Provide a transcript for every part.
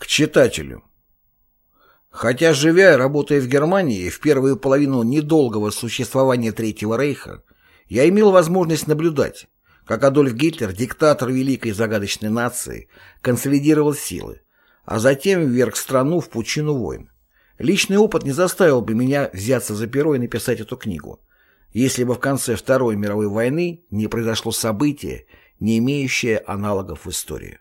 К читателю. Хотя, живя и работая в Германии в первую половину недолгого существования Третьего Рейха, я имел возможность наблюдать, как Адольф Гитлер, диктатор великой загадочной нации, консолидировал силы, а затем вверг страну в пучину войн. Личный опыт не заставил бы меня взяться за перо и написать эту книгу, если бы в конце Второй мировой войны не произошло событие, не имеющее аналогов в истории.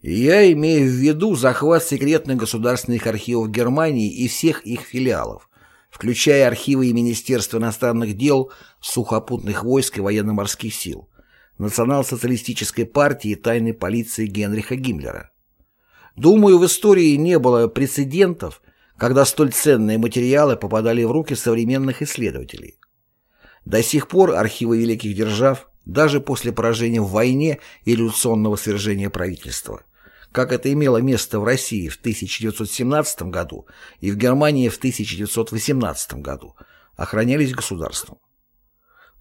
Я имею в виду захват секретных государственных архивов Германии и всех их филиалов, включая архивы и Министерства иностранных дел, сухопутных войск и военно-морских сил, национал-социалистической партии и тайной полиции Генриха Гиммлера. Думаю, в истории не было прецедентов, когда столь ценные материалы попадали в руки современных исследователей. До сих пор архивы великих держав, даже после поражения в войне и революционного свержения правительства, как это имело место в России в 1917 году и в Германии в 1918 году, охранялись государством.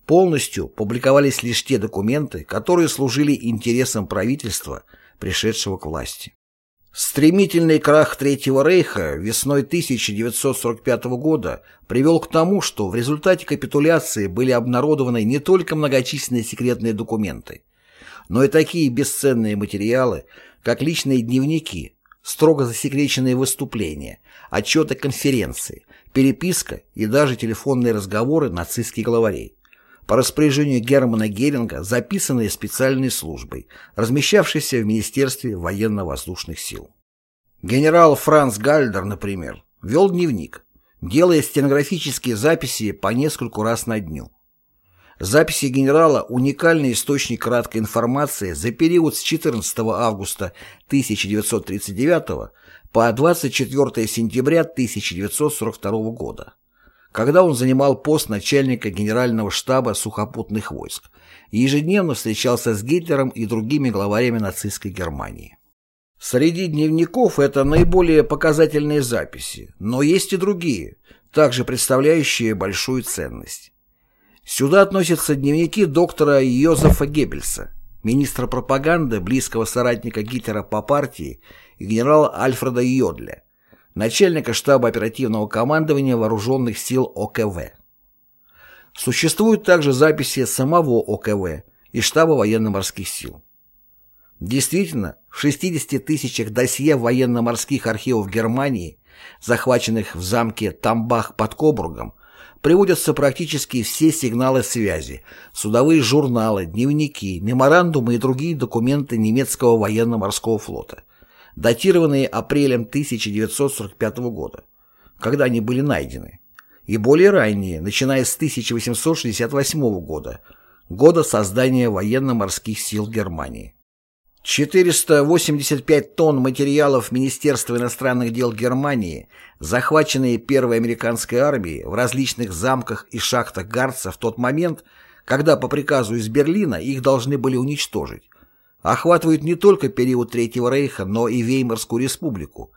Полностью публиковались лишь те документы, которые служили интересам правительства, пришедшего к власти. Стремительный крах Третьего Рейха весной 1945 года привел к тому, что в результате капитуляции были обнародованы не только многочисленные секретные документы, но и такие бесценные материалы, как личные дневники, строго засекреченные выступления, отчеты конференции, переписка и даже телефонные разговоры нацистских главарей. По распоряжению Германа Геринга записанные специальной службой, размещавшейся в Министерстве военно-воздушных сил. Генерал Франц Гальдер, например, вел дневник, делая стенографические записи по нескольку раз на дню. Записи генерала – уникальный источник краткой информации за период с 14 августа 1939 по 24 сентября 1942 года, когда он занимал пост начальника Генерального штаба сухопутных войск и ежедневно встречался с Гитлером и другими главарями нацистской Германии. Среди дневников это наиболее показательные записи, но есть и другие, также представляющие большую ценность. Сюда относятся дневники доктора Йозефа Геббельса, министра пропаганды, близкого соратника Гитлера по партии и генерала Альфреда Йодля, начальника штаба оперативного командования вооруженных сил ОКВ. Существуют также записи самого ОКВ и штаба военно-морских сил. Действительно, в 60 тысячах досье военно-морских архивов Германии, захваченных в замке Тамбах под Кобургом, приводятся практически все сигналы связи, судовые журналы, дневники, меморандумы и другие документы немецкого военно-морского флота, датированные апрелем 1945 года, когда они были найдены, и более ранние, начиная с 1868 года, года создания военно-морских сил Германии. 485 тонн материалов Министерства иностранных дел Германии, захваченные Первой американской армией в различных замках и шахтах Гарца в тот момент, когда по приказу из Берлина их должны были уничтожить, охватывают не только период Третьего Рейха, но и Веймарскую республику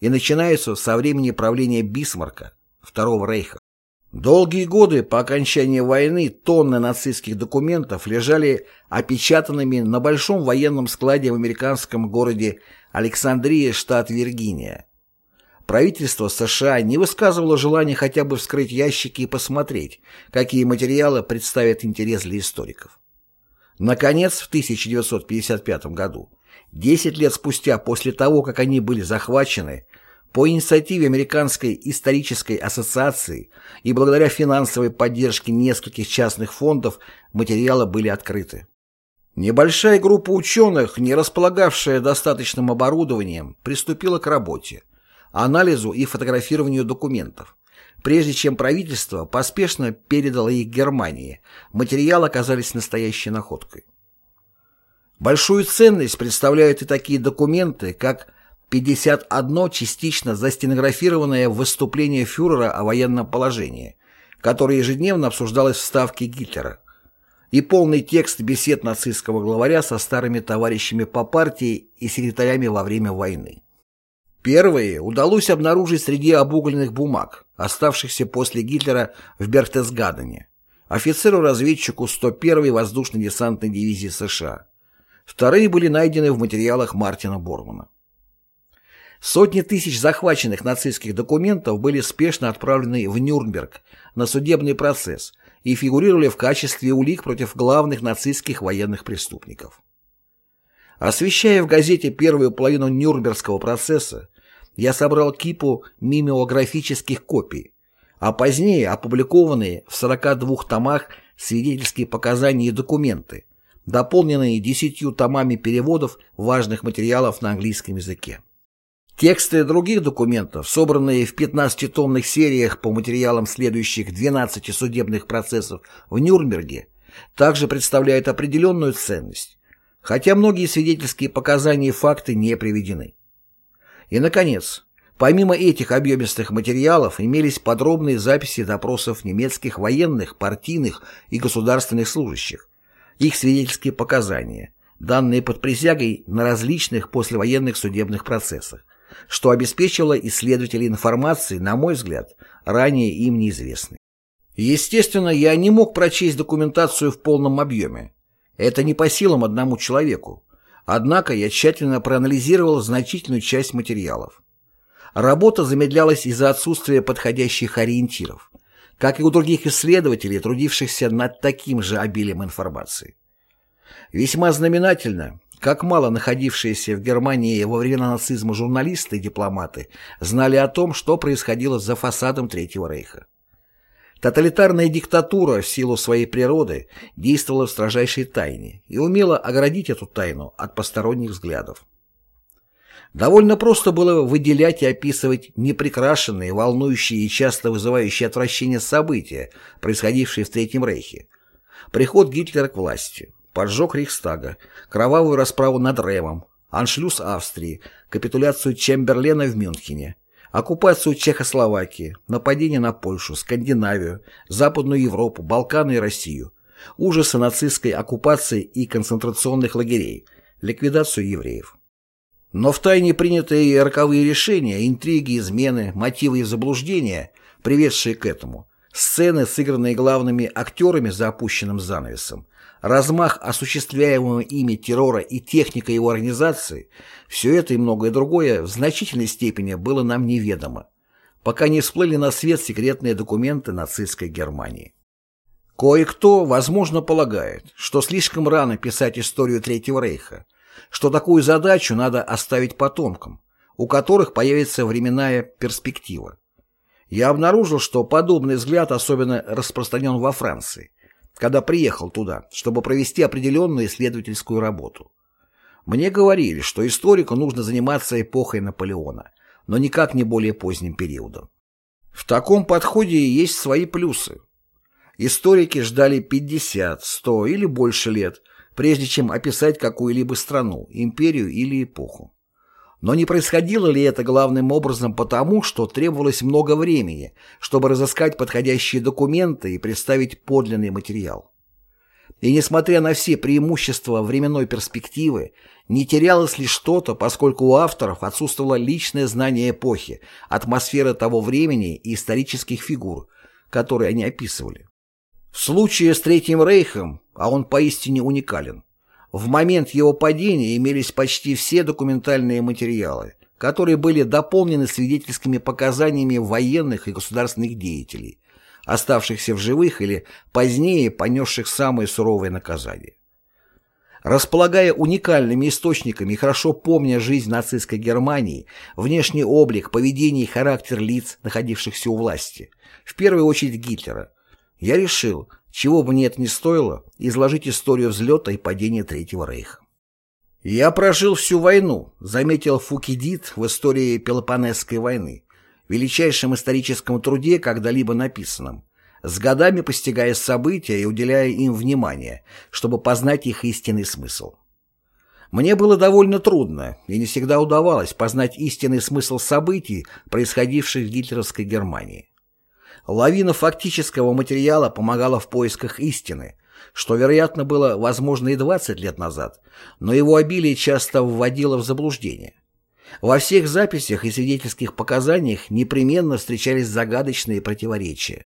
и начинаются со времени правления Бисмарка, Второго Рейха. Долгие годы по окончании войны тонны нацистских документов лежали опечатанными на большом военном складе в американском городе Александрия, штат Виргиния. Правительство США не высказывало желания хотя бы вскрыть ящики и посмотреть, какие материалы представят интерес для историков. Наконец, в 1955 году, 10 лет спустя после того, как они были захвачены, по инициативе Американской исторической ассоциации и благодаря финансовой поддержке нескольких частных фондов материалы были открыты. Небольшая группа ученых, не располагавшая достаточным оборудованием, приступила к работе, анализу и фотографированию документов. Прежде чем правительство поспешно передало их Германии, материалы оказались настоящей находкой. Большую ценность представляют и такие документы, как 51 частично застенографированное выступление фюрера о военном положении, которое ежедневно обсуждалось в Ставке Гитлера, и полный текст бесед нацистского главаря со старыми товарищами по партии и секретарями во время войны. Первые удалось обнаружить среди обугленных бумаг, оставшихся после Гитлера в Берхтесгадене, офицеру-разведчику 101-й воздушно-десантной дивизии США. Вторые были найдены в материалах Мартина Бормана. Сотни тысяч захваченных нацистских документов были спешно отправлены в Нюрнберг на судебный процесс и фигурировали в качестве улик против главных нацистских военных преступников. Освещая в газете первую половину Нюрнбергского процесса, я собрал кипу мимеографических копий, а позднее опубликованные в 42 томах свидетельские показания и документы, дополненные десятью томами переводов важных материалов на английском языке. Тексты других документов, собранные в 15-томных сериях по материалам следующих 12 судебных процессов в Нюрнберге, также представляют определенную ценность, хотя многие свидетельские показания и факты не приведены. И, наконец, помимо этих объемистых материалов имелись подробные записи допросов немецких военных, партийных и государственных служащих, их свидетельские показания, данные под присягой на различных послевоенных судебных процессах, что обеспечило исследователей информации, на мой взгляд, ранее им неизвестной. Естественно, я не мог прочесть документацию в полном объеме. Это не по силам одному человеку. Однако я тщательно проанализировал значительную часть материалов. Работа замедлялась из-за отсутствия подходящих ориентиров, как и у других исследователей, трудившихся над таким же обилием информации. Весьма знаменательно, как мало находившиеся в Германии во время нацизма журналисты и дипломаты знали о том, что происходило за фасадом Третьего Рейха. Тоталитарная диктатура в силу своей природы действовала в строжайшей тайне и умела оградить эту тайну от посторонних взглядов. Довольно просто было выделять и описывать непрекрашенные, волнующие и часто вызывающие отвращение события, происходившие в Третьем Рейхе. Приход Гитлера к власти, поджог Рейхстага, кровавую расправу над Ремом, аншлюз Австрии, капитуляцию Чемберлена в Мюнхене, оккупацию Чехословакии, нападение на Польшу, Скандинавию, Западную Европу, Балканы и Россию, ужасы нацистской оккупации и концентрационных лагерей, ликвидацию евреев. Но в тайне принятые роковые решения, интриги, измены, мотивы и заблуждения, приведшие к этому, сцены, сыгранные главными актерами за опущенным занавесом, размах осуществляемого ими террора и техника его организации, все это и многое другое в значительной степени было нам неведомо, пока не всплыли на свет секретные документы нацистской Германии. Кое-кто, возможно, полагает, что слишком рано писать историю Третьего Рейха, что такую задачу надо оставить потомкам, у которых появится временная перспектива. Я обнаружил, что подобный взгляд особенно распространен во Франции, когда приехал туда, чтобы провести определенную исследовательскую работу. Мне говорили, что историку нужно заниматься эпохой Наполеона, но никак не более поздним периодом. В таком подходе есть свои плюсы. Историки ждали 50, 100 или больше лет, прежде чем описать какую-либо страну, империю или эпоху. Но не происходило ли это главным образом потому, что требовалось много времени, чтобы разыскать подходящие документы и представить подлинный материал? И несмотря на все преимущества временной перспективы, не терялось ли что-то, поскольку у авторов отсутствовало личное знание эпохи, атмосфера того времени и исторических фигур, которые они описывали. В случае с Третьим Рейхом, а он поистине уникален, в момент его падения имелись почти все документальные материалы, которые были дополнены свидетельскими показаниями военных и государственных деятелей, оставшихся в живых или позднее понесших самые суровые наказания. Располагая уникальными источниками и хорошо помня жизнь нацистской Германии, внешний облик, поведение и характер лиц, находившихся у власти, в первую очередь Гитлера, я решил, чего бы мне это ни стоило, изложить историю взлета и падения Третьего Рейха. «Я прожил всю войну», — заметил Фукидид в истории Пелопонесской войны, величайшем историческом труде, когда-либо написанном, с годами постигая события и уделяя им внимание, чтобы познать их истинный смысл. Мне было довольно трудно, и не всегда удавалось познать истинный смысл событий, происходивших в гитлеровской Германии. Лавина фактического материала помогала в поисках истины, что, вероятно, было возможно и 20 лет назад, но его обилие часто вводило в заблуждение. Во всех записях и свидетельских показаниях непременно встречались загадочные противоречия.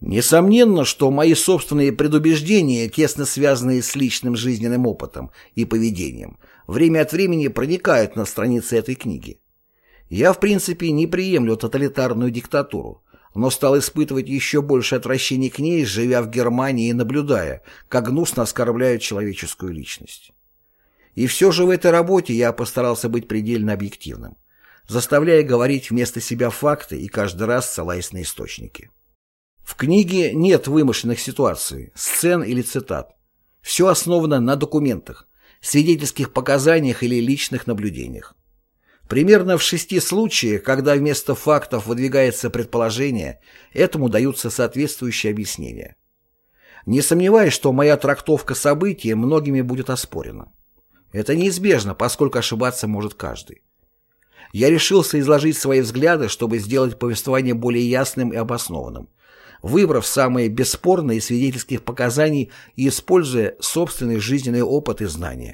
Несомненно, что мои собственные предубеждения, тесно связанные с личным жизненным опытом и поведением, время от времени проникают на страницы этой книги. Я, в принципе, не приемлю тоталитарную диктатуру, но стал испытывать еще больше отвращения к ней, живя в Германии и наблюдая, как гнусно оскорбляют человеческую личность. И все же в этой работе я постарался быть предельно объективным, заставляя говорить вместо себя факты и каждый раз ссылаясь на источники. В книге нет вымышленных ситуаций, сцен или цитат. Все основано на документах, свидетельских показаниях или личных наблюдениях. Примерно в шести случаях, когда вместо фактов выдвигается предположение, этому даются соответствующие объяснения. Не сомневаюсь, что моя трактовка событий многими будет оспорена. Это неизбежно, поскольку ошибаться может каждый. Я решился изложить свои взгляды, чтобы сделать повествование более ясным и обоснованным, выбрав самые бесспорные свидетельских показаний и используя собственный жизненный опыт и знания.